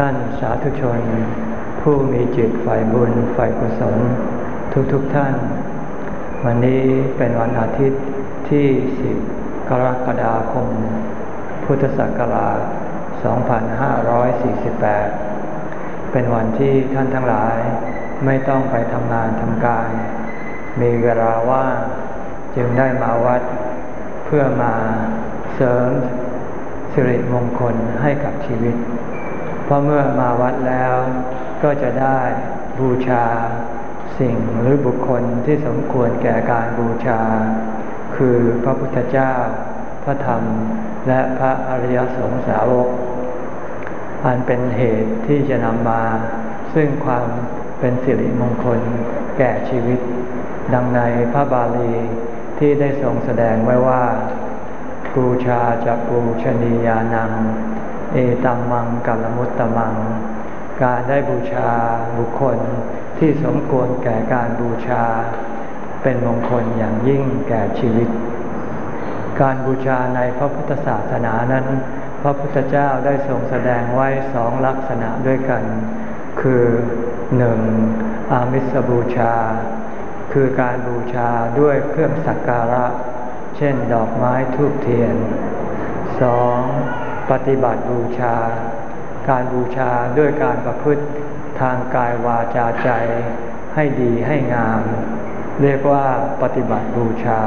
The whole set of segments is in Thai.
ท่านสาธุชน ผู้มีจิตฝ่ายบุญฝ่ายกุศล ทุกๆทท่าน วันนี้เป็นวันอาทิตย์ที่ 10 กรกฎาคม พุทธศักราช 2548 เป็นวันที่ท่านทั้งหลายไม่ต้องไปทำงานทำการ มีเวลาว่างจึงได้มาวัด เพื่อมาเสริมสิริมงคลให้กับชีวิต เพราะเมื่อมาวัดแล้วก็จะได้บูชาสิ่งหรือบุคคลที่สมควรแก่การบูชา คือพระพุทธเจ้า พระธรรม และพระอริยสงสาวก อันเป็นเหตุที่จะนำมา ซึ่งความเป็นสิริมงคลแก่ชีวิต ดังในพระบาลีที่ได้ทรงแสดงไว้ว่า บูชาจะปูชนียานัง เอตัมมังกัลมุตตมัง การได้บูชาบุคคลที่สมควรแก่การบูชา เป็นมงคลอย่างยิ่งแก่ชีวิต การบูชาในพระพุทธศาสนานั้น พระพุทธเจ้าได้ทรงแสดงไว้สองลักษณะด้วยกัน คือหนึ่งอามิสบูชา คือการบูชาด้วยเครื่องสักการะ เช่นดอกไม้ทูบเทียนสอง ปฏิบัติบูชา การบูชาด้วยการประพฤติทางกายวาจาใจให้ดีให้งาม เรียกว่าปฏิบัติบูชา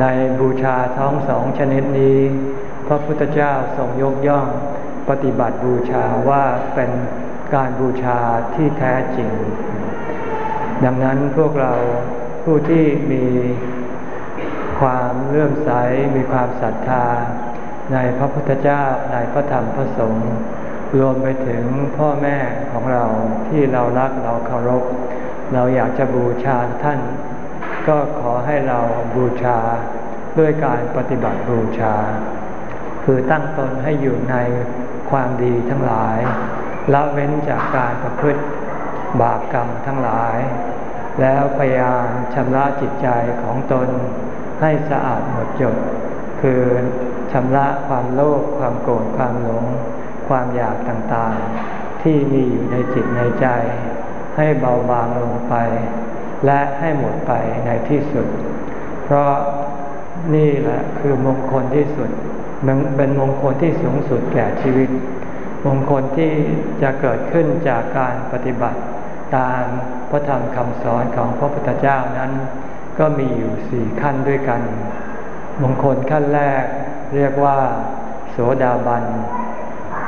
ในบูชาทั้งสองชนิดนี้ พระพุทธเจ้าทรงยกย่องปฏิบัติบูชาว่าเป็นการบูชาที่แท้จริง ดังนั้นพวกเราผู้ที่มีความเลื่อมใสมีความศรัทธา ในพระพุทธเจ้าในพระธรรมพระสงฆ์รวมไปถึงพ่อแม่ของเราที่เรารักเราเคารพ เราอยากจะบูชาท่าน ก็ขอให้เราบูชาด้วยการปฏิบัติบูชา คือตั้งตนให้อยู่ในความดีทั้งหลายละเว้นจากการประพฤติบาปกรรมทั้งหลาย แล้วพยายามชำระจิตใจของตนให้สะอาดหมดจด คือ ชำระความโลภความโกรธความหลง ความอยากต่างๆ ที่มีอยู่ในจิตในใจ ให้เบาบางลงไป และให้หมดไปในที่สุด เพราะนี่แหละคือมงคลที่สุดเป็นมงคลที่สูงสุดแก่ชีวิต มงคลที่จะเกิดขึ้นจากการปฏิบัติตามพระธรรมคำสอนของพระพุทธเจ้านั้น ก็มีอยู่สี่ขั้นด้วยกัน มงคลขั้นแรกเรียกว่า โสดาบัน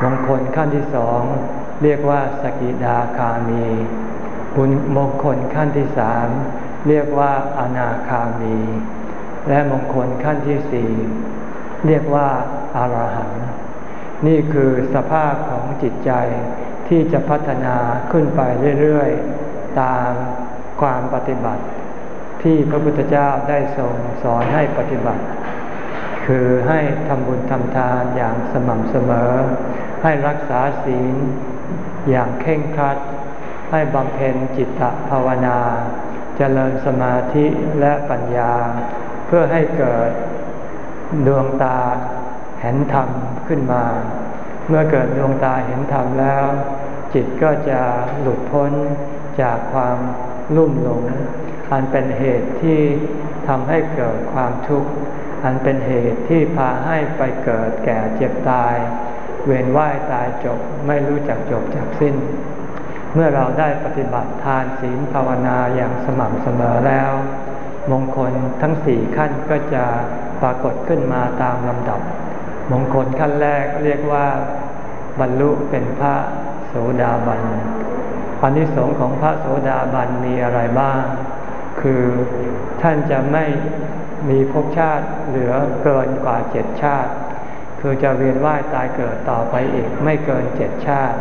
มงคลขั้นที่สองเรียกว่าสกิดาคามีบุญมงคลขั้นที่สามเรียกว่าอนาคามี และมงคลขั้นที่สี่เรียกว่าอารหันต์นี่คือสภาพของจิตใจที่จะพัฒนาขึ้นไปเรื่อยๆ ตามความปฏิบัติ ที่พระพุทธเจ้าได้ทรงสอนให้ปฏิบัติ คือให้ทำบุญทำทานอย่างสม่ำเสมอ ให้รักษาศีลอย่างเข่งครัด ให้บำเพ็ญจิตตภาวนาจเจริญสมาธิและปัญญา เพื่อให้เกิดดวงตาเห็นธรรมขึ้นมา เมื่อเกิดดวงตาเห็นธรรมแล้ว จิตก็จะหลุดพ้นจากความลุ่มหลงอันเป็นเหตุที่ทำให้เกิดความทุกข์ อันเป็นเหตุที่พาให้ไปเกิดแก่เจ็บตาย เวียนว่ายตายจบไม่รู้จักจบจากสิ้น เมื่อเราได้ปฏิบัติทานศีลภาวนาอย่างสม่ำเสมอแล้ว มงคลทั้งสี่ขั้นก็จะปรากฏขึ้นมาตามลำดับ มงคลขั้นแรกเรียกว่า บรรลุเป็นพระโสดาบันอานิสงส์ของพระโสดาบันมีอะไรบ้าง คือท่านจะไม่ มีภพชาติเหลือเกินกว่าเจ็ดชาติ คือจะเวียนว่ายตายเกิดต่อไปอีกไม่เกินเจ็ดชาติ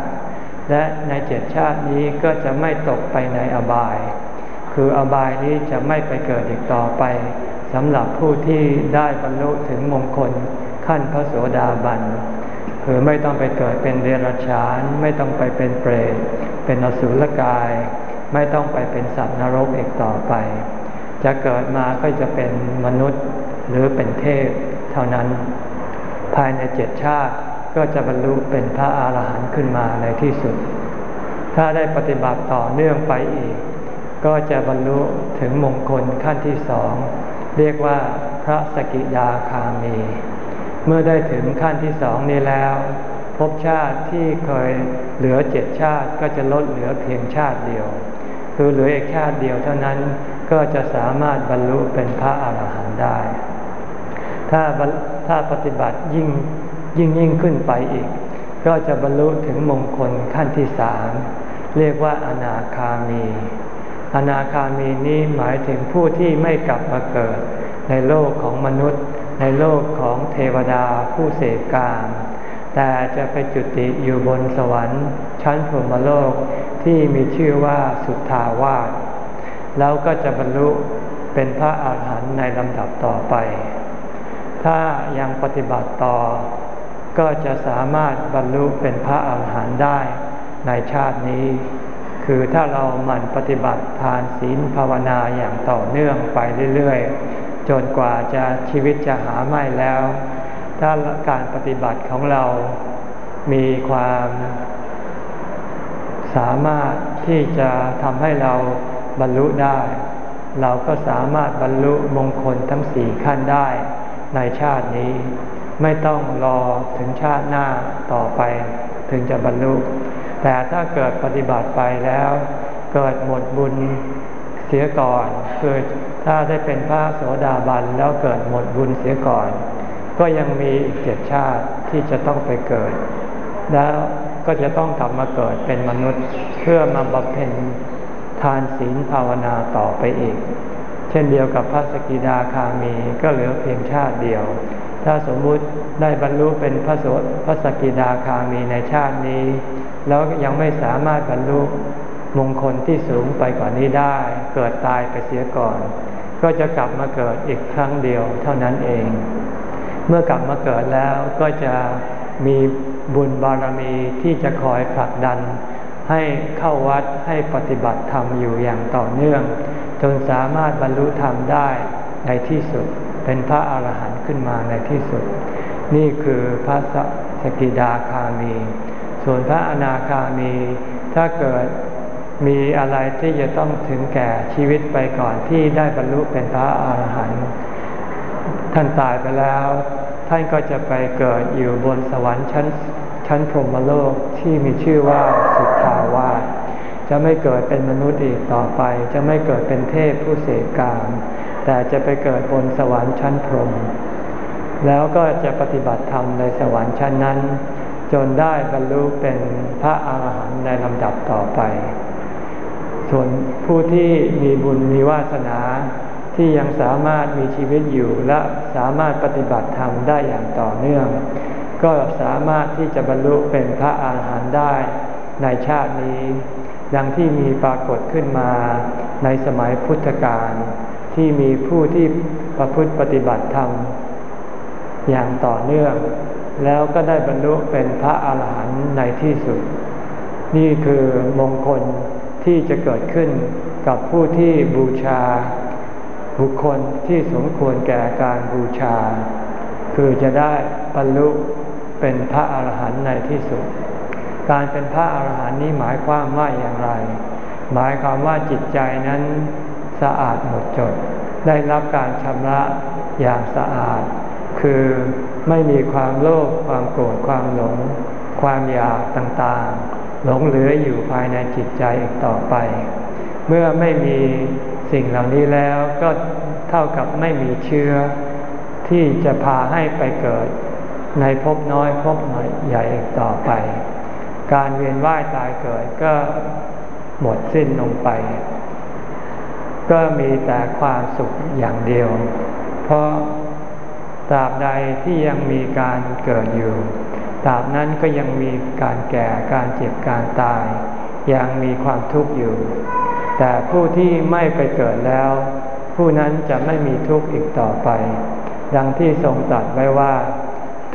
และในเจ็ดชาตินี้ก็จะไม่ตกไปในอบาย คืออบายนี้จะไม่ไปเกิดอีกต่อไปสำหรับผู้ที่ได้บรรลุถึงมงคลขั้นพระโสดาบันคือไม่ต้องไปเกิดเป็นเดรัจฉาน ไม่ต้องไปเป็นเปรตเป็นอสุรกาย ไม่ต้องไปเป็นสัตว์นรกอีกต่อไป จะเกิดมาก็จะเป็นมนุษย์หรือเป็นเทพเท่านั้น ภายในเจ็ดชาติก็จะบรรลุเป็นพระอาหารหันต์ขึ้นมาในที่สุด ถ้าได้ปฏิบัติต่อเนื่องไปอีก ก็จะบรรลุถึงมงคลขั้นที่สอง เรียกว่าพระสกิดาคามี เมื่อได้ถึงขั้นที่สองนี้แล้วภพชาติที่เคยเหลือเจ็ดชาติก็จะลดเหลือเพียงชาติเดียว คือเหลืออีกชาติเดียวเท่านั้น ก็จะสามารถบรรลุเป็นพระอาหารหันต์ได้ ถ้าถ้าปฏิบัติยิ่งยิ่งยิ่งขึ้นไปอีก ก็จะบรรลุถึงมงคลขั้นที่สามเรียกว่าอนาคามี อนาคามีนี้หมายถึงผู้ที่ไม่กลับมาเกิด ในโลกของมนุษย์ ในโลกของเทวดาผู้เสกกามแต่จะไปจุติอยู่บนสวรรค์ ชั้นพรหมโลกที่มีชื่อว่าสุทธาวาส แล้วก็จะบรรลุเป็นพระอาหารหันต์ในลำดับต่อไป ถ้ายังปฏิบัติต่อ ก็จะสามารถบรรลุเป็นพระอาหารหันต์ได้ในชาตินี้ คือถ้าเราหมั่นปฏิบัติทานศีลภาวนาอย่างต่อเนื่องไปเรื่อยๆ จนกว่าจะชีวิตจะหาไม่แล้ว ถ้าการปฏิบัติของเรามีความสามารถที่จะทำให้เรา บรรลุได้ เราก็สามารถบรรลุมงคลทั้งสี่ขั้นได้ในชาตินี้ ไม่ต้องรอถึงชาติหน้าต่อไป ถึงจะบรรลุ แต่ถ้าเกิดปฏิบัติไปแล้ว เกิดหมดบุญเสียก่อนคือถ้าได้เป็นพระโสดาบันแล้วเกิดหมดบุญเสียก่อน ก็ยังมีอีกเจ็ดชาติที่จะต้องไปเกิด แล้วก็จะต้องกลับมาเกิดเป็นมนุษย์เพื่อมาบำเพ็ญ ทานศีลภาวนาต่อไปอีก เช่นเดียวกับพระสกิดาคามีก็เหลือเพียงชาติเดียว ถ้าสมมุติได้บรรลุเป็นพระโสพระสกิดาคามีในชาตินี้ แล้วยังไม่สามารถบรรลุมงคลที่สูงไปกว่านี้ได้ เกิดตายไปเสียก่อน ก็จะกลับมาเกิดอีกครั้งเดียวเท่านั้นเอง เมื่อกลับมาเกิดแล้วก็จะมีบุญบารมีที่จะคอยผลักดัน ให้เข้าวัดให้ปฏิบัติธรรมอยู่อย่างต่อเนื่อง จนสามารถบรรลุธรรมได้ในที่สุด เป็นพระอาหารหันต์ขึ้นมาในที่สุด นี่คือพระสกิดาคามี ส่วนพระอนาคามี ถ้าเกิดมีอะไรที่จะต้องถึงแก่ชีวิตไปก่อนที่ได้บรรลุเป็นพระอาหารหันต์ท่านตายไปแล้ว ท่านก็จะไปเกิดอยู่บนสวรรค์ชั้นชั้นพรหมโลกที่มีชื่อว่าาวาสจะไม่เกิดเป็นมนุษย์อีกต่อไป จะไม่เกิดเป็นเทพผู้เสกกามแต่จะไปเกิดบนสวรรค์ชั้นพรหมแล้วก็จะปฏิบัติธรรมในสวรรค์ชั้นนั้น จนได้บรรลุเป็นพระอาหารหันต์ในลำดับต่อไป ส่วนผู้ที่มีบุญมีวาสนาที่ยังสามารถมีชีวิตอยู่และสามารถปฏิบัติธรรมได้อย่างต่อเนื่อง ก็สามารถที่จะบรรลุเป็นพระอาหารหันต์ได้ ในชาตินี้ ดังที่มีปรากฏขึ้นมาในสมัยพุทธกาลที่มีผู้ที่ประพฤติปฏิบัติธรรมอย่างต่อเนื่อง แล้วก็ได้บรรลุเป็นพระอาหารหันต์ในที่สุด นี่คือมงคลที่จะเกิดขึ้นกับผู้ที่บูชา บุคคลที่สมควรแก่การบูชา คือจะได้บรรลุเป็นพระอาหารหันต์ในที่สุด การเป็นพระอาหารหันต์นี้หมายความว่าอย่างไร หมายความว่าจิตใจนั้นสะอาดหมดจด ได้รับการชำระอย่างสะอาด คือไม่มีความโลภความโกรธความหลง ความอยากต่างๆ หลงเหลืออยู่ภายในจิตใจอีกต่อไป เมื่อไม่มีสิ่งเหล่านี้แล้วก็เท่ากับไม่มีเชื้อ ที่จะพาให้ไปเกิดในภพน้อยภพน่อยใหญ่อีกต่อไป การเวียนว่ายตายเกิดก็หมดสิ้นลงไป ก็มีแต่ความสุขอย่างเดียว เพราะตราบใดที่ยังมีการเกิดอยู่ตราบนั้นก็ยังมีการแก่การเจ็บการตาย ยังมีความทุกข์อยู่ แต่ผู้ที่ไม่ไปเกิดแล้ว ผู้นั้นจะไม่มีทุกข์อีกต่อไป ดังที่ทรงตรัสไว้ว่า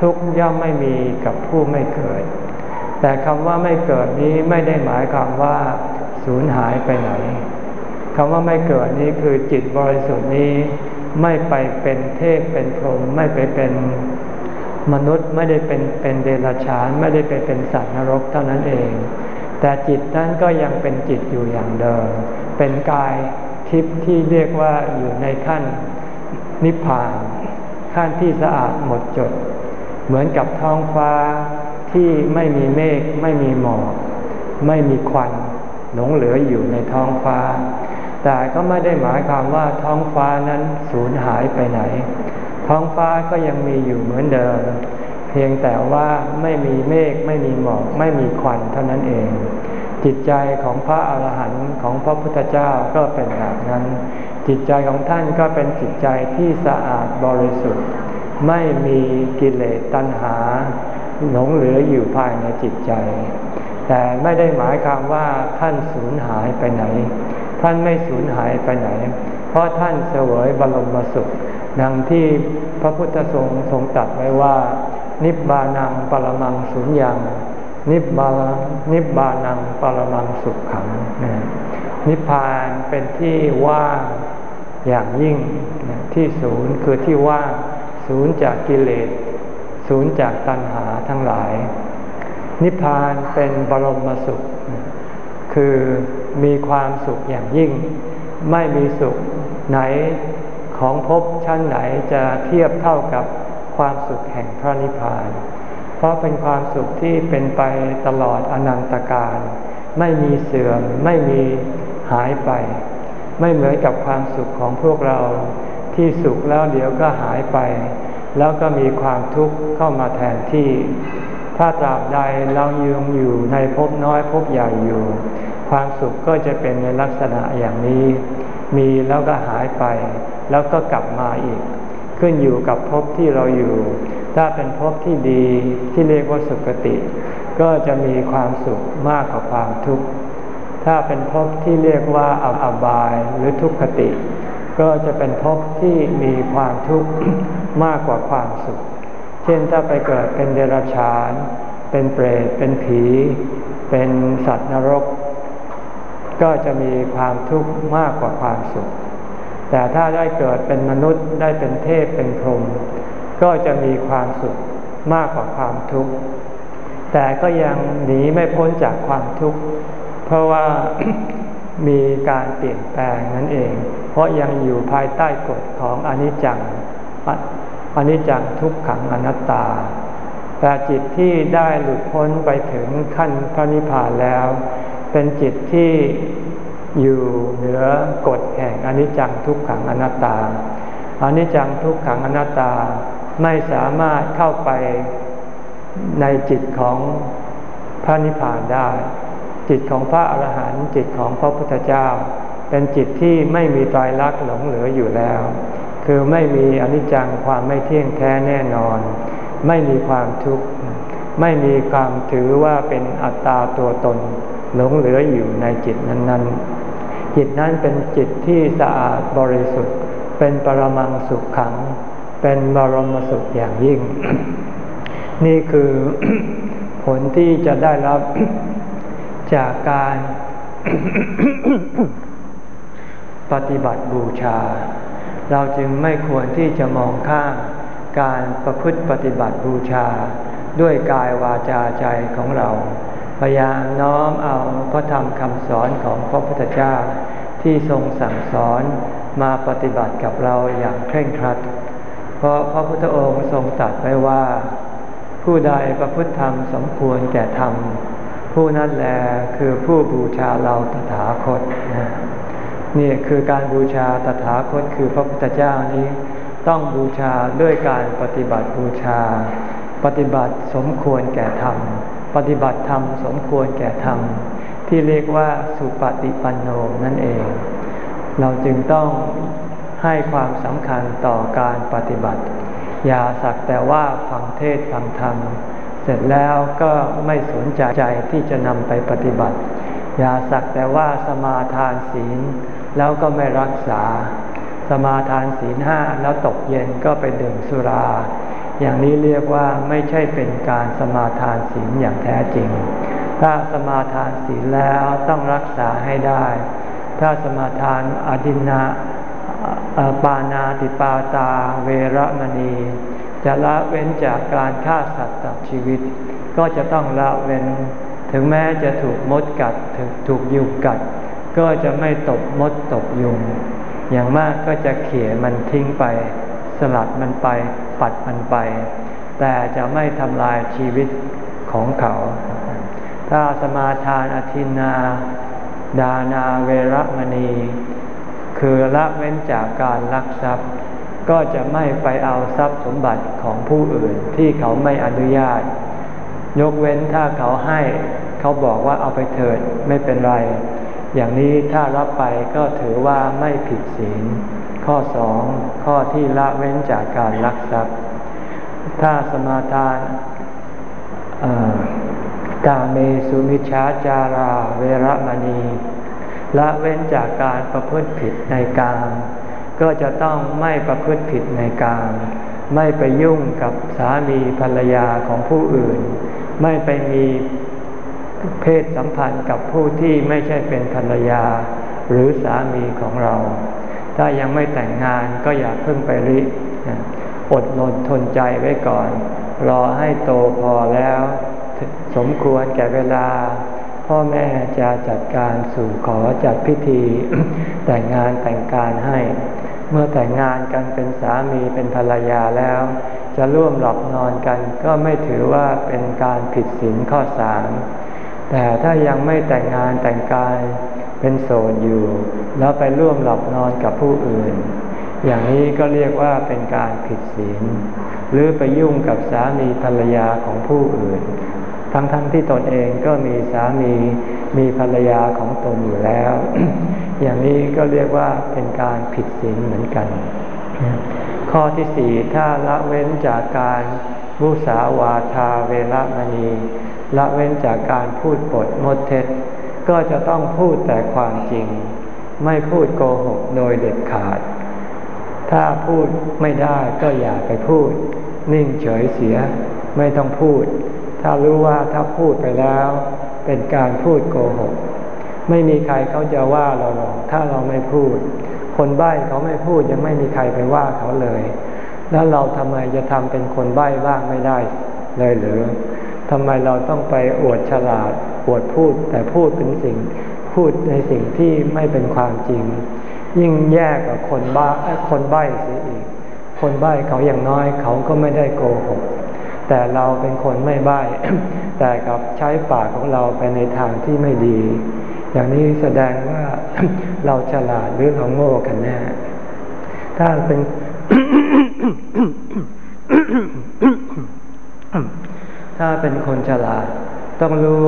ทุกย่อมไม่มีกับผู้ไม่เกิด แต่คำว่าไม่เกิดนี้ไม่ได้หมายความว่าสูญหายไปไหนคำว่าไม่เกิดนี้คือจิตบริสุทธิ์นี้ ไม่ไปเป็นเทพเป็นพรหมไม่ไปเป็นมนุษย์ไม่ได้เป็นเป็นเดรัจฉานไม่ได้ไปเป็นสัตว์นรกเท่านั้นเอง แต่จิตนั้นก็ยังเป็นจิตอยู่อย่างเดิม เป็นกายทิพย์ที่เรียกว่าอยู่ในขั้นนิพพาน ขั้นที่สะอาดหมดจด เหมือนกับท้องฟ้า ที่ไม่มีเมฆไม่มีหมอกไม่มีควันหลงเหลืออยู่ในท้องฟ้า แต่ก็ไม่ได้หมายความว่าท้องฟ้านั้นสูญหายไปไหน ท้องฟ้าก็ยังมีอยู่เหมือนเดิม เพียงแต่ว่าไม่มีเมฆไม่มีหมอกไม่มีควันเท่านั้นเอง จิตใจของพระอาหารหันต์ของพระพุทธเจ้าก็เป็นแบบนั้น จิตใจของท่านก็เป็นจิตใจที่สะอาดบริสุทธิ์ ไม่มีกิเลสตัณหา หลงเหลืออยู่ภายในจิตใจ แต่ไม่ได้หมายความว่าท่านสูญหายไปไหน ท่านไม่สูญหายไปไหน เพราะท่านเสวยบรมสุขดังที่พระพุทธทรงทรงตรัสไว้ว่า นิบานังปรมังสุญญัง นิบานิบานังปรมังสุขขัง นิพพานเป็นที่ว่างอย่างยิ่งที่ศูนย์คือที่ว่างศูนย์จากกิเลส ศูนย์จากตัณหาทั้งหลาย นิพพานเป็นบรมสุข คือมีความสุขอย่างยิ่ง ไม่มีสุขไหนของภพชั้นไหนจะเทียบเท่ากับความสุขแห่งพระนิพพาน เพราะเป็นความสุขที่เป็นไปตลอดอนันตการ ไม่มีเสื่อม ไม่มีหายไป ไม่เหมือนกับความสุขของพวกเราที่สุขแล้วเดี๋ยวก็หายไป แล้วก็มีความทุกข์เข้ามาแทนที่ ถ้าตราบใดเรายืงอยู่ในภพน้อยภพใหญ่อยู่ ความสุขก็จะเป็นในลักษณะอย่างนี้ มีแล้วก็หายไป แล้วก็กลับมาอีก ขึ้นอยู่กับภพที่เราอยู่ ถ้าเป็นภพที่ดีที่เรียกว่าสุคติ ก็จะมีความสุขมากกว่าความทุกข์ ถ้าเป็นภพที่เรียกว่าอบายหรือทุกขติ ก็จะเป็นภพที่มีความทุกข์มากกว่าความสุข เช่นถ้าไปเกิดเป็นเดรัจฉาน เป็นเปรต เป็นผี เป็นสัตว์นรก ก็จะมีความทุกข์มากกว่าความสุข แต่ถ้าได้เกิดเป็นมนุษย์ได้เป็นเทพเป็นพรหมก็จะมีความสุขมากกว่าความทุกข์ แต่ก็ยังหนีไม่พ้นจากความทุกข์ เพราะว่า มีการเปลี่ยนแปลงนั่นเอง เพราะยังอยู่ภายใต้กฎของอนิจจังอนิจจังทุกขังอนัตตา แต่จิตที่ได้หลุดพ้นไปถึงขั้นพระนิพพานแล้ว เป็นจิตที่อยู่เหนือกฎแห่งอนิจจังทุกขังอนัตตาอนิจจังทุกขังอนัตตาไม่สามารถเข้าไปในจิตของพระนิพพานได้ จิตของพระอรหันต์จิตของพระพุทธเจ้า เป็นจิตที่ไม่มีตายรักหลงเหลืออยู่แล้ว คือไม่มีอนิจจังความไม่เที่ยงแท้แน่นอน ไม่มีความทุกข์ไม่มีความถือว่าเป็นอัตตาตัวตน หลงเหลืออยู่ในจิตนั้น ๆ จิตนั้นเป็นจิตที่สะอาดบริสุทธิ์ เป็นปรมังสุขขัง เป็นบรมสุขอย่างยิ่ง นี่คือผลที่จะได้รับ จากการ ปฏิบัติบูชา เราจึงไม่ควรที่จะมองข้ามการประพฤติปฏิบัติบูชา ด้วยกายวาจาใจของเรา พยายามน้อมเอาพระธรรมคำสอนของพระพุทธเจ้าที่ทรงสั่งสอนมาปฏิบัติกับเราอย่างเคร่งครัด เพราะพระพุทธองค์ทรงตรัสไว้ว่า ผู้ใดประพฤติธรรมสมควรแก่ธรรม ผู้นั้นแลคือผู้บูชาเราตถาคตนี่คือการบูชาตถาคตคือพระพุทธเจ้านี้ ต้องบูชาด้วยการปฏิบัติบูชา ปฏิบัติสมควรแก่ธรรม ปฏิบัติธรรมสมควรแก่ธรรม ที่เรียกว่าสุปฏิปันโนนั่นเอง เราจึงต้องให้ความสำคัญต่อการปฏิบัติ อย่าสักแต่ว่าฟังเทศฟังธรรม เสร็จแล้วก็ไม่สนใจใจที่จะนำไปปฏิบัติ อย่าสักแต่ว่าสมาทานศีลแล้วก็ไม่รักษา สมาทานศีลห้าแล้วตกเย็นก็ไปดื่มสุรา อย่างนี้เรียกว่าไม่ใช่เป็นการสมาทานศีลอย่างแท้จริง ถ้าสมาทานศีลแล้วต้องรักษาให้ได้ ถ้าสมาทานอดินนาปานาติปาตาเวรมณี จะละเว้นจากการฆ่าสัตว์ตัดชีวิต ก็จะต้องละเว้น ถึงแม้จะถูกมดกัดถูกยุงกัด ก็จะไม่ตบมดตบยุง อย่างมากก็จะเขี่ยมันทิ้งไป สลัดมันไปปัดมันไป แต่จะไม่ทำลายชีวิตของเขา ถ้าสมาทานอธินา ดานาเวรมณี คือละเว้นจากการลักทรัพย์ ก็จะไม่ไปเอาทรัพย์สมบัติของผู้อื่นที่เขาไม่อนุญาต ยกเว้นถ้าเขาให้เขาบอกว่าเอาไปเถิดไม่เป็นไร อย่างนี้ถ้ารับไปก็ถือว่าไม่ผิดศีล ข้อสองข้อที่ละเว้นจากการลักทรัพย์ ถ้าสมาทานกาเมสุมิชาจาราเวรมณี ละเว้นจากการประพฤติผิดในกาม ก็จะต้องไม่ประพฤติผิดในกามไม่ไปยุ่งกับสามีภรรยาของผู้อื่น ไม่ไปมีเพศสัมพันธ์กับผู้ที่ไม่ใช่เป็นภรรยา หรือสามีของเรา ถ้ายังไม่แต่งงานก็อย่าเพิ่งไปริอดนนทนใจไว้ก่อน รอให้โตพอแล้ว สมควรแก่เวลา พ่อแม่จะจัดการสู่ขอจัดพิธี แต่งงานแต่งการให้ เมื่อแต่งงานกันเป็นสามีเป็นภรรยาแล้ว จะร่วมหลับนอนกันก็ไม่ถือว่าเป็นการผิดศีลข้อสามแต่ถ้ายังไม่แต่งงานแต่งกายเป็นโสดอยู่ แล้วไปร่วมหลับนอนกับผู้อื่น อย่างนี้ก็เรียกว่าเป็นการผิดศีลหรือไปยุ่งกับสามีภรรยาของผู้อื่น ทั้งๆทที่ตนเองก็มีสามี มีภรรยาของตนอยู่แล้ว อย่างนี้ก็เรียกว่าเป็นการผิดศีลเหมือนกัน ข้อที่สี่ถ้าละเว้นจากการมุสาวาทาเวรมณีละเว้นจากการพูดปดมดเท็จ ก็จะต้องพูดแต่ความจริง ไม่พูดโกหกโดยเด็ดขาด ถ้าพูดไม่ได้ก็อย่าไปพูด นิ่งเฉยเสียไม่ต้องพูด ถ้ารู้ว่าถ้าพูดไปแล้ว เป็นการพูดโกหก ไม่มีใครเขาจะว่าเราหรอกถ้าเราไม่พูด คนใบ้เขาไม่พูดยังไม่มีใครไปว่าเขาเลย แล้วเราทำไมจะทำเป็นคนใบ้บ้างไม่ได้เลยหรือทำไมเราต้องไปอวดฉลาดอวดพูด แต่พูดเป็นสิ่งพูดในสิ่งที่ไม่เป็นความจริง ยิ่งแย่กว่าคนบ้าคนใบ้เสียอีก คนใบ้เขาอย่างน้อยเขาก็ไม่ได้โกหก แต่เราเป็นคนไม่ใบ้แต่กับใช้ปากของเราไปในทางที่ไม่ดี อย่างนี้แสดงว่าเราฉลาดหรือเราโง่กันแน่ ถ้าเป็น ถ้าเป็นคนฉลาด ต้องรู้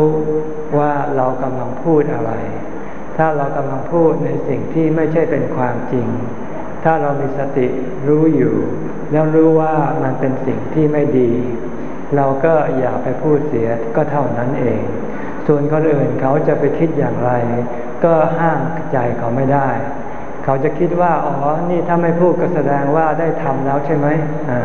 ว่าเรากำลังพูดอะไร ถ้าเรากำลังพูดในสิ่งที่ไม่ใช่เป็นความจริง ถ้าเรามีสติรู้อยู่ แล้วรู้ว่ามันเป็นสิ่งที่ไม่ดี เราก็อย่าไปพูดเสียก็เท่านั้นเอง ส่วนคนอื่นเขาจะไปคิดอย่างไร ก็ห้ามใจเขาไม่ได้ เขาจะคิดว่าอ๋อ นี่ถ้าไม่พูดก็แสดงว่าได้ทำแล้วใช่ไหมอ่า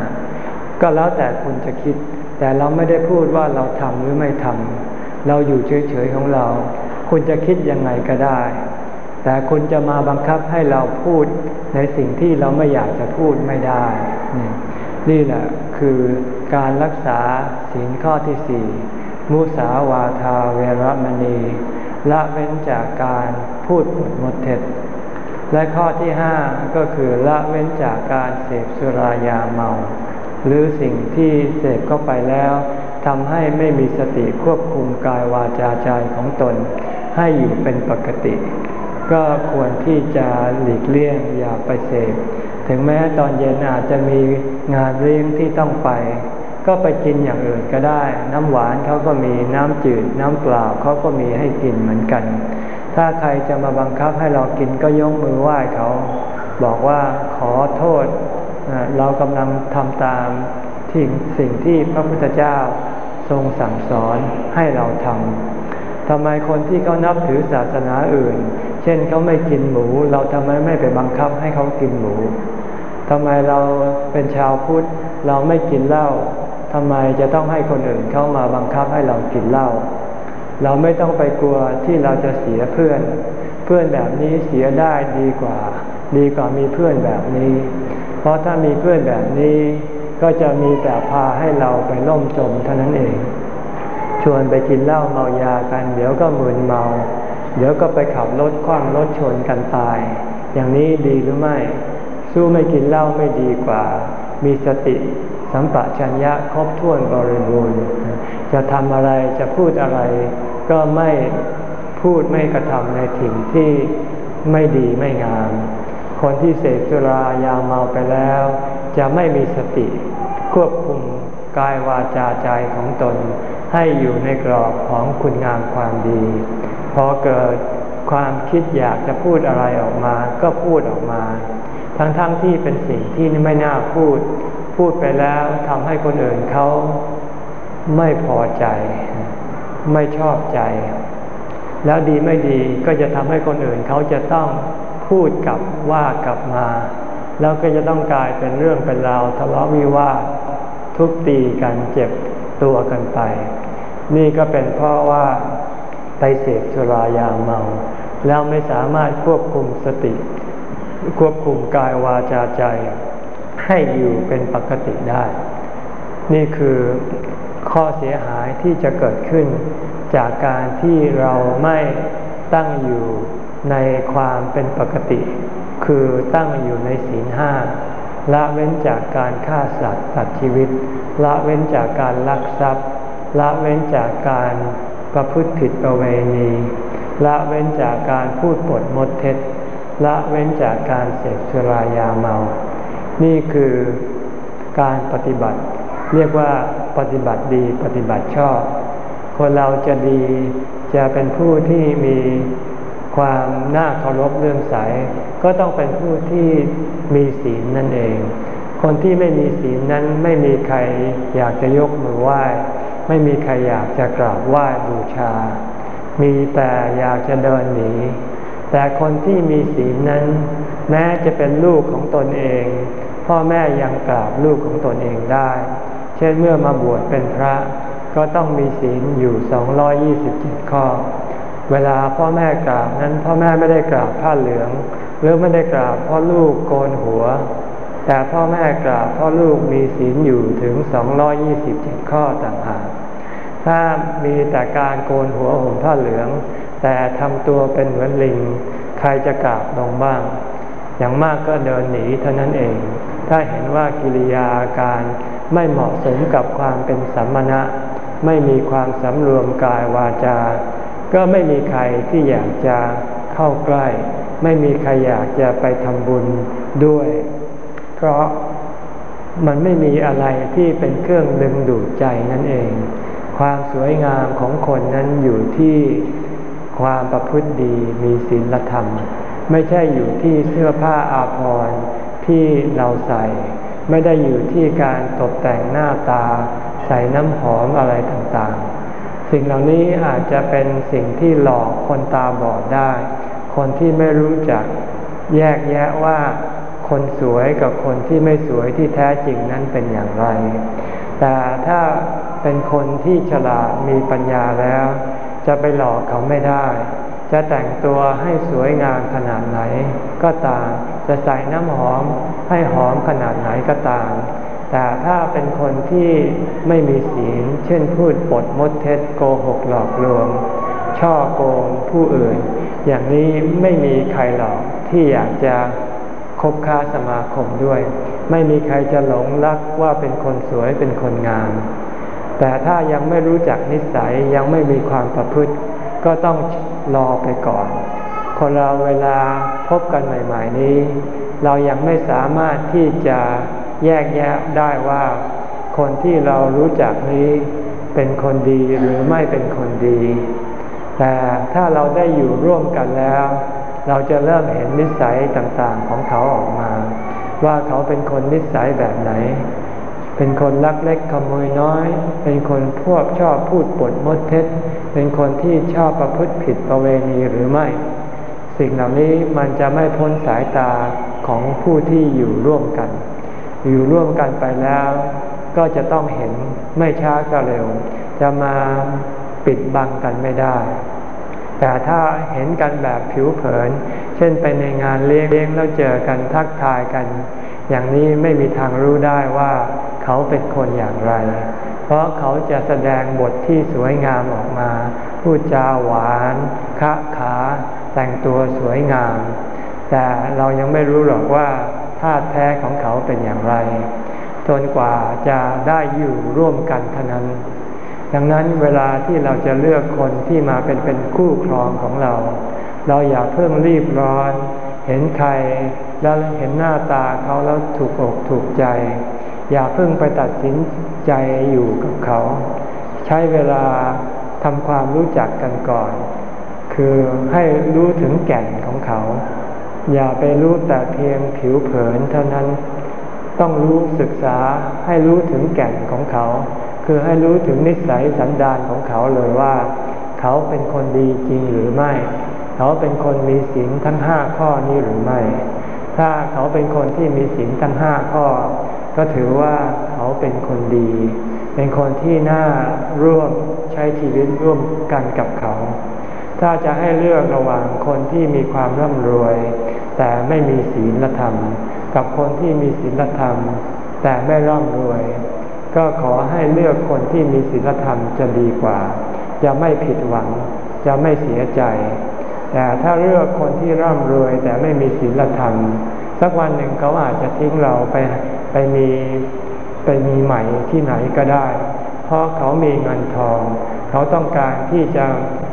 ก็แล้วแต่คุณจะคิด แต่เราไม่ได้พูดว่าเราทำหรือไม่ทำเราอยู่เฉยๆของเรา คุณจะคิดยังไงก็ได้ แต่คุณจะมาบังคับให้เราพูดในสิ่งที่เราไม่อยากจะพูดไม่ได้ นี่แหละคือ การรักษาศีลข้อที่สี่มุสาวาทาเวรมณีละเว้นจากการพูดปดมดเท็จ และข้อที่ห้าก็คือละเว้นจากการเสพสุรายาเมา หรือสิ่งที่เสพเข้าไปแล้วทำให้ไม่มีสติควบคุมกายวาจาใจของตน ให้อยู่เป็นปกติ ก็ควรที่จะหลีกเลี่ยงอย่าไปเสพ ถึงแม้ตอนเย็นอาจจะมีงานเลี้ยงที่ต้องไป ก็ไปกินอย่างอื่นก็ได้ น้ำหวานเขาก็มีน้ำจืด น้ำเปล่าเขาก็มีให้กินเหมือนกัน ถ้าใครจะมาบังคับให้เรากินก็ยกมือไหว้เขา บอกว่าขอโทษ เรากำลังทำตามที่สิ่งที่พระพุทธเจ้าทรงสั่งสอนให้เราทำทำไมคนที่เขานับถือศาสนาอื่น เช่นเขาไม่กินหมู เราทำไมไม่ไปบังคับให้เขากินหมูทำไมเราเป็นชาวพุทธเราไม่กินเหล้า ทำไมจะต้องให้คนอื่นเข้ามาบังคับให้เรากินเหล้าเราไม่ต้องไปกลัวที่เราจะเสียเพื่อน เพื่อนแบบนี้เสียได้ดีกว่า ดีกว่ามีเพื่อนแบบนี้ เพราะถ้ามีเพื่อนแบบนี้ ก็จะมีแต่พาให้เราไปล่มจมเท่านั้นเอง ชวนไปกินเหล้าเมายากัน เดี๋ยวก็มึนเมา เดี๋ยวก็ไปขับรถคว้างรถชนกันตาย อย่างนี้ดีหรือไม่ สู้ไม่กินเหล้าไม่ดีกว่า มีสติ สัมปชัญญะครบถ้วนบริบูรณ์ จะทำอะไรจะพูดอะไร ก็ไม่พูดไม่กระทำในถิ่งที่ไม่ดีไม่งาม คนที่เสพสุรายาเมาไปแล้ว จะไม่มีสติ ควบคุมกายวาจาใจของตน ให้อยู่ในกรอบของคุณงามความดี พอเกิดความคิดอยากจะพูดอะไรออกมา ก็พูดออกมา ทั้งๆทที่เป็นสิ่งที่ไม่น่าพูด พูดไปแล้วทำให้คนอื่นเขาไม่พอใจ ไม่ชอบใจ แล้วดีไม่ดีก็จะทำให้คนอื่นเขาจะต้องพูดกลับว่ากลับมา แล้วก็จะต้องกลายเป็นเรื่องเป็นราวทะเลาะวิวาททุบตีกันเจ็บตัวกันไป นี่ก็เป็นเพราะว่าไปเสพสุรายาเมา แล้วไม่สามารถควบคุมสติ ควบคุมกายวาจาใจ ให้อยู่เป็นปกติได้ นี่คือข้อเสียหายที่จะเกิดขึ้น จากการที่เราไม่ตั้งอยู่ในความเป็นปกติ คือตั้งอยู่ในศีลห้าละเว้นจากการฆ่าสัตว์ตัดชีวิต ละเว้นจากการลักทรัพย์ ละเว้นจากการประพฤติผิดประเวณี ละเว้นจากการพูดปดมดเท็จ ละเว้นจากการเสพสุรายาเมา นี่คือการปฏิบัติ เรียกว่าปฏิบัติดีปฏิบัติชอบ คนเราจะดีจะเป็นผู้ที่มีความน่าเคารพเรื่องใส ก็ต้องเป็นผู้ที่มีศีลนั่นเอง คนที่ไม่มีศีลนั้นไม่มีใครอยากจะยกมือไหว้ ไม่มีใครอยากจะกราบไหว้บูชา มีแต่อยากจะเดินหนีแต่คนที่มีศีลนั้น แม้จะเป็นลูกของตนเอง พ่อแม่ยังกราบลูกของตนเองได้ เช่นเมื่อมาบวชเป็นพระก็ต้องมีศีลอยู่ 227 ข้อ เวลาพ่อแม่กราบนั้นพ่อแม่ไม่ได้กราบผ้าเหลือง หรือไม่ได้กราบพ่อลูกโกนหัว แต่พ่อแม่กราบพ่อลูกมีศีลอยู่ถึง 227 ข้อต่างหากถ้ามีแต่การโกนหัวห่มผ้าเหลือง แต่ทำตัวเป็นเหมือนลิง ใครจะกราบลงบ้าง อย่างมากก็เดินหนีเท่านั้นเอง ถ้าเห็นว่ากิริยาอาการไม่เหมาะสมกับความเป็นสัมมณะ ไม่มีความสำรวมกายวาจา ก็ไม่มีใครที่อยากจะเข้าใกล้ ไม่มีใครอยากจะไปทำบุญด้วย เพราะมันไม่มีอะไรที่เป็นเครื่องดึงดูดใจนั่นเอง ความสวยงามของคนนั้นอยู่ที่ความประพฤติดีมีศีลธรรม ไม่ใช่อยู่ที่เสื้อผ้าอาภรณ์ ที่เราใส่ ไม่ได้อยู่ที่การตกแต่งหน้าตา ใส่น้ำหอมอะไรต่างๆ สิ่งเหล่านี้อาจจะเป็นสิ่งที่หลอกคนตาบอดได้ คนที่ไม่รู้จักแยกแยะว่าคนสวยกับคนที่ไม่สวยที่แท้จริงนั้นเป็นอย่างไร แต่ถ้าเป็นคนที่ฉลาดมีปัญญาแล้ว จะไปหลอกเขาไม่ได้ จะแต่งตัวให้สวยงามขนาดไหนก็ตาม จะใส่น้ำหอมให้หอมขนาดไหนก็ตาม แต่ถ้าเป็นคนที่ไม่มีศีล เช่นพูดปดมดเท็จโกหกหลอกลวง ช่อโกงผู้อื่น อย่างนี้ไม่มีใครหรอกที่อยากจะคบค้าสมาคมด้วย ไม่มีใครจะหลงรักว่าเป็นคนสวยเป็นคนงาม แต่ถ้ายังไม่รู้จักนิสัยยังไม่มีความประพฤติ ก็ต้องรอไปก่อน คนเราเวลาพบกันใหม่ ๆ นี้ เรายังไม่สามารถที่จะแยกแยะได้ว่า คนที่เรารู้จักนี้เป็นคนดีหรือไม่เป็นคนดี แต่ถ้าเราได้อยู่ร่วมกันแล้ว เราจะเริ่มเห็นนิสัยต่างๆของเขาออกมา ว่าเขาเป็นคนนิสัยแบบไหน เป็นคนลักเล็กขโมยน้อย เป็นคนพวกชอบพูดปดมดเท็จ เป็นคนที่ชอบประพฤติผิดประเวณีหรือไม่ สิ่งเหล่านี้มันจะไม่พ้นสายตาของผู้ที่อยู่ร่วมกัน อยู่ร่วมกันไปแล้ว ก็จะต้องเห็นไม่ช้าก็เร็ว จะมาปิดบังกันไม่ได้ แต่ถ้าเห็นกันแบบผิวเผิน เช่นไปในงานเลี้ยงแล้วเจอกันทักทายกัน อย่างนี้ไม่มีทางรู้ได้ว่าเขาเป็นคนอย่างไร เพราะเขาจะแสดงบทที่สวยงามออกมาพูดจาหวานคะขาแต่งตัวสวยงาม แต่เรายังไม่รู้หรอกว่าธาตุแท้ของเขาเป็นอย่างไรจนกว่าจะได้อยู่ร่วมกันเท่านั้น ดังนั้นเวลาที่เราจะเลือกคนที่มาเป็นเป็นคู่ครองของเรา เราอย่าเพิ่งรีบร้อน เห็นใครแล้วเห็นหน้าตาเขาแล้วถูกอกถูกใจ อย่าเพิ่งไปตัดสินใจอยู่กับเขา ใช้เวลาทำความรู้จักกันก่อน คือให้รู้ถึงแก่นของเขา อย่าไปรู้แต่เพียงผิวเผินเท่านั้น ต้องรู้ศึกษาให้รู้ถึงแก่นของเขา คือให้รู้ถึงนิสัยสันดานของเขาเลยว่า เขาเป็นคนดีจริงหรือไม่ เขาเป็นคนมีศีลทั้งห้าข้อนี้หรือไม่ ถ้าเขาเป็นคนที่มีศีลทั้งห้าข้อ ก็ถือว่าเขาเป็นคนดี เป็นคนที่น่าร่วมใช้ชีวิตร่วมกันกับเขา ถ้าจะให้เลือกระหว่างคนที่มีความร่ำรวย แต่ไม่มีศีลธรรม กับคนที่มีศีลธรรม แต่ไม่ร่ำรวย ก็ขอให้เลือกคนที่มีศีลธรรมจะดีกว่า จะไม่ผิดหวัง จะไม่เสียใจ แต่ถ้าเลือกคนที่ร่ำรวยแต่ไม่มีศีลธรรม สักวันหนึ่งเขาอาจจะทิ้งเราไป ไปมีไปมีใหม่ที่ไหนก็ได้ เพราะเขามีเงินทอง เขาต้องการที่จะ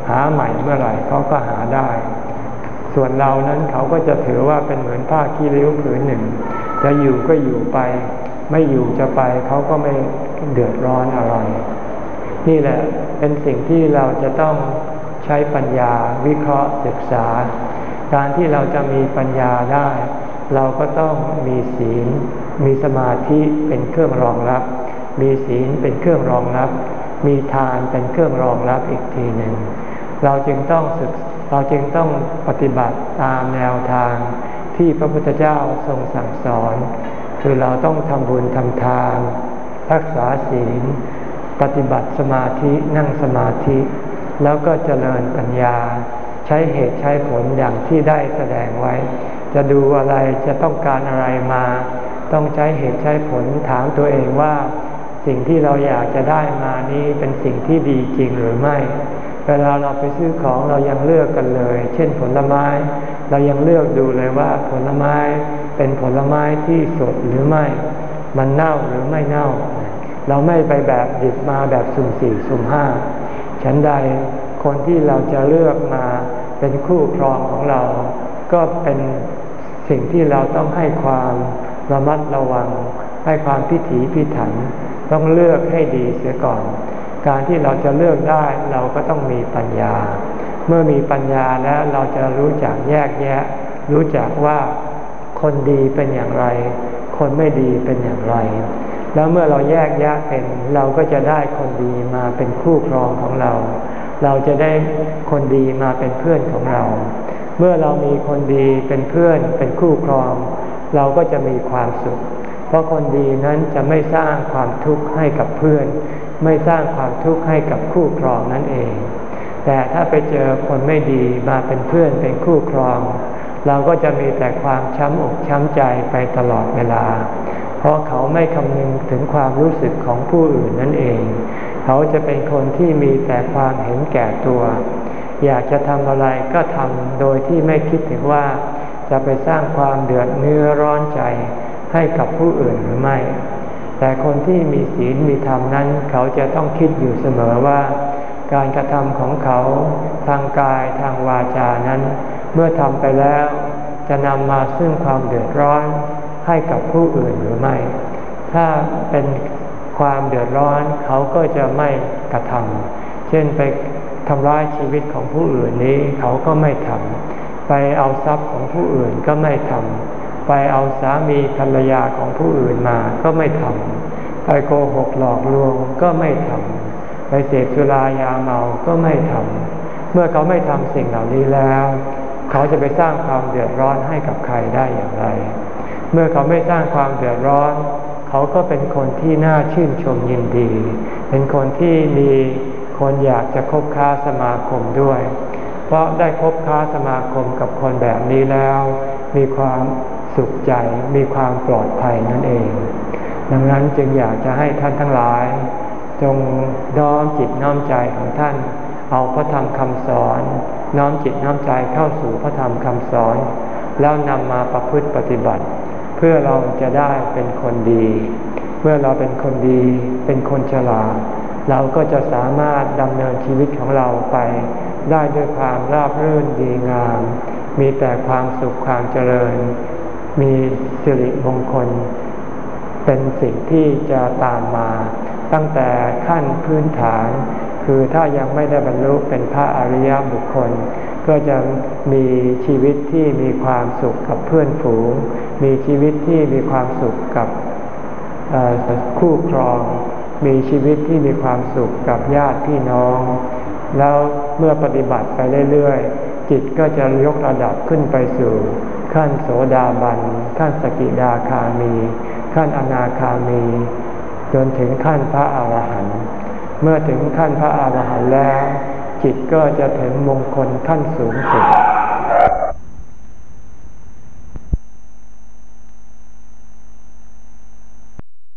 หาใหม่เมื่อไหร่เขาก็หาได้ ส่วนเรานั้นเขาก็จะถือว่าเป็นเหมือนผ้าขี้ริ้วผืนหนึ่ง จะอยู่ก็อยู่ไป ไม่อยู่จะไปเขาก็ไม่เดือดร้อนอะไร นี่แหละเป็นสิ่งที่เราจะต้องใช้ปัญญาวิเคราะห์ศึกษา การที่เราจะมีปัญญาได้ เราก็ต้องมีศีล มีสมาธิเป็นเครื่องรองรับ มีศีลเป็นเครื่องรองรับ มีทานเป็นเครื่องรองรับอีกทีหนึ่ง เราจึงต้องศึกเราจึงต้องปฏิบัติตามแนวทางที่พระพุทธเจ้าทรงสั่งสอน คือเราต้องทำบุญทำทาน รักษาศีล ปฏิบัติสมาธินั่งสมาธิ แล้วก็เจริญปัญญา ใช้เหตุใช้ผลอย่างที่ได้แสดงไว้ จะดูอะไรจะต้องการอะไรมา ต้องใช้เหตุใช้ผลถามตัวเองว่า สิ่งที่เราอยากจะได้มานี้เป็นสิ่งที่ดีจริงหรือไม่ เวลาเราไปซื้อของเรายังเลือกกันเลย เช่นผลไม้ เรายังเลือกดูเลยว่าผลไม้เป็นผลไม้ที่สดหรือไม่ มันเน่าหรือไม่เน่า เราไม่ไปแบบหยิบมาแบบสุ่มสี่สุ่มห้าฉันใดคนที่เราจะเลือกมาเป็นคู่ครองของเรา ก็เป็นสิ่งที่เราต้องให้ความ ระมัดระวังให้ความพิถีพิถันต้องเลือกให้ดีเสียก่อน การที่เราจะเลือกได้เราก็ต้องมีปัญญา เมื่อมีปัญญาแล้วเราจะรู้จักแยกแยะ รู้จักว่าคนดีเป็นอย่างไร คนไม่ดีเป็นอย่างไร แล้วเมื่อเราแยกแยะเป็น เราก็จะได้คนดีมาเป็นคู่ครองของเรา เราจะได้คนดีมาเป็นเพื่อนของเรา เมื่อเรามีคนดีเป็นเพื่อนเป็นคู่ครอง เราก็จะมีความสุข เพราะคนดีนั้นจะไม่สร้างความทุกข์ให้กับเพื่อน ไม่สร้างความทุกข์ให้กับคู่ครองนั่นเอง แต่ถ้าไปเจอคนไม่ดีมาเป็นเพื่อนเป็นคู่ครอง เราก็จะมีแต่ความช้ำอกช้ำใจไปตลอดเวลา เพราะเขาไม่คำนึงถึงความรู้สึกของผู้อื่นนั่นเอง เขาจะเป็นคนที่มีแต่ความเห็นแก่ตัว อยากจะทำอะไรก็ทำโดยที่ไม่คิดถึงว่า จะไปสร้างความเดือดเนื้อร้อนใจให้กับผู้อื่นหรือไม่ แต่คนที่มีศีลมีธรรมนั้น เขาจะต้องคิดอยู่เสมอว่า การกระทำของเขาทางกายทางวาจานั้น เมื่อทำไปแล้ว จะนำมาซึ่งความเดือดร้อนให้กับผู้อื่นหรือไม่ ถ้าเป็นความเดือดร้อนเขาก็จะไม่กระทำเช่นไปทำร้ายชีวิตของผู้อื่นนี้เขาก็ไม่ทำ ไปเอาทรัพย์ของผู้อื่นก็ไม่ทำไปเอาสามีภรรยาของผู้อื่นมาก็ไม่ทำไปโกหกหลอกลวงก็ไม่ทำไปเสพสุรายาเมาก็ไม่ทำเมื่อเขาไม่ทำสิ่งเหล่านี้แล้ว เขาจะไปสร้างความเดือดร้อนให้กับใครได้อย่างไร เมื่อเขาไม่สร้างความเดือดร้อน เขาก็เป็นคนที่น่าชื่นชมยินดี เป็นคนที่มีคนอยากจะคบค้าสมาคมด้วย เพราะได้คบค้าสมาคมกับคนแบบนี้แล้ว มีความสุขใจมีความปลอดภัยนั่นเอง ดังนั้นจึงอยากจะให้ท่านทั้งหลาย จงน้อมจิตน้อมใจของท่าน เอาพระธรรมคำสอน น้อมจิตน้อมใจเข้าสู่พระธรรมคำสอน แล้วนำมาประพฤติปฏิบัติ เพื่อเราจะได้เป็นคนดี เมื่อเราเป็นคนดี เป็นคนฉลาดเราก็จะสามารถดำเนินชีวิตของเราไป ได้ด้วยความราบรื่นดีงาม มีแต่ความสุขความเจริญ มีสิริมงคล เป็นสิ่งที่จะตามมา ตั้งแต่ขั้นพื้นฐาน คือถ้ายังไม่ได้บรรลุเป็นพระอริยบุคคล ก็จะมีชีวิตที่มีความสุขกับเพื่อนฝูง มีชีวิตที่มีความสุขกับคู่ครอง มีชีวิตที่มีความสุขกับญาติพี่น้อง แล้ว เมื่อปฏิบัติไปเรื่อยๆ จิตก็จะยกระดับขึ้นไปสู่ขั้นโสดาบัน ขั้นสกิดาคามี ขั้นอนาคามี จนถึงขั้นพระอาหารหันต์ เมื่อถึงขั้นพระอาหารหันต์แล้ว จิตก็จะถึงมงคลขั้นสูงสุด